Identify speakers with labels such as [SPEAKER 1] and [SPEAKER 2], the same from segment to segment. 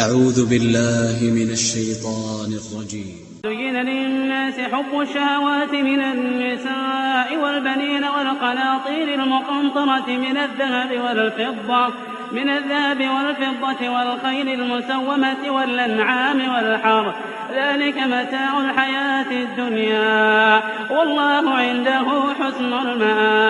[SPEAKER 1] أعوذ بالله من الشيطان الرجيم.
[SPEAKER 2] زين للناس حب الشهوات من النساء والبنين والقناطير المقنطرة من الذهب والفضة من الذهب والفضة والخيل المسومة والأنعام والحر. ذلك متاع الحياة الدنيا والله عنده حسن المآب.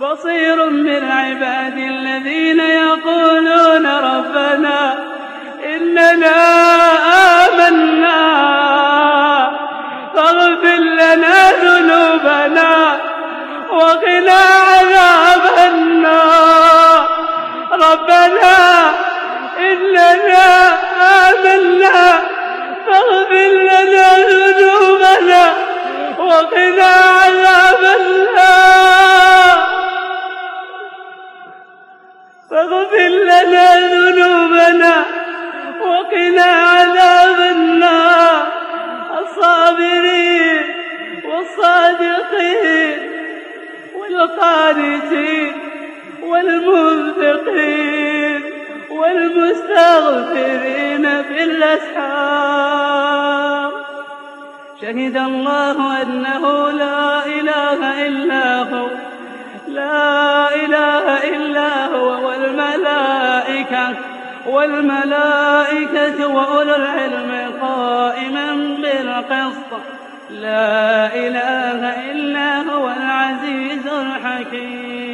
[SPEAKER 2] بصير بالعباد الذين يقولون ربنا إننا آمنا. فاغفر لنا ذنوبنا وقنا عذاب النار. ربنا إننا آمنا. فاغفر فاغفر لنا ذنوبنا وقنا عذاب النار. الصابرين والصادقين والقانتين والمنفقين والمستغفرين في الأسحار. شهد الله أنه لا إله والملائكة وأولو العلم قائما بالقسط. لا إله إلا هو العزيز الحكيم.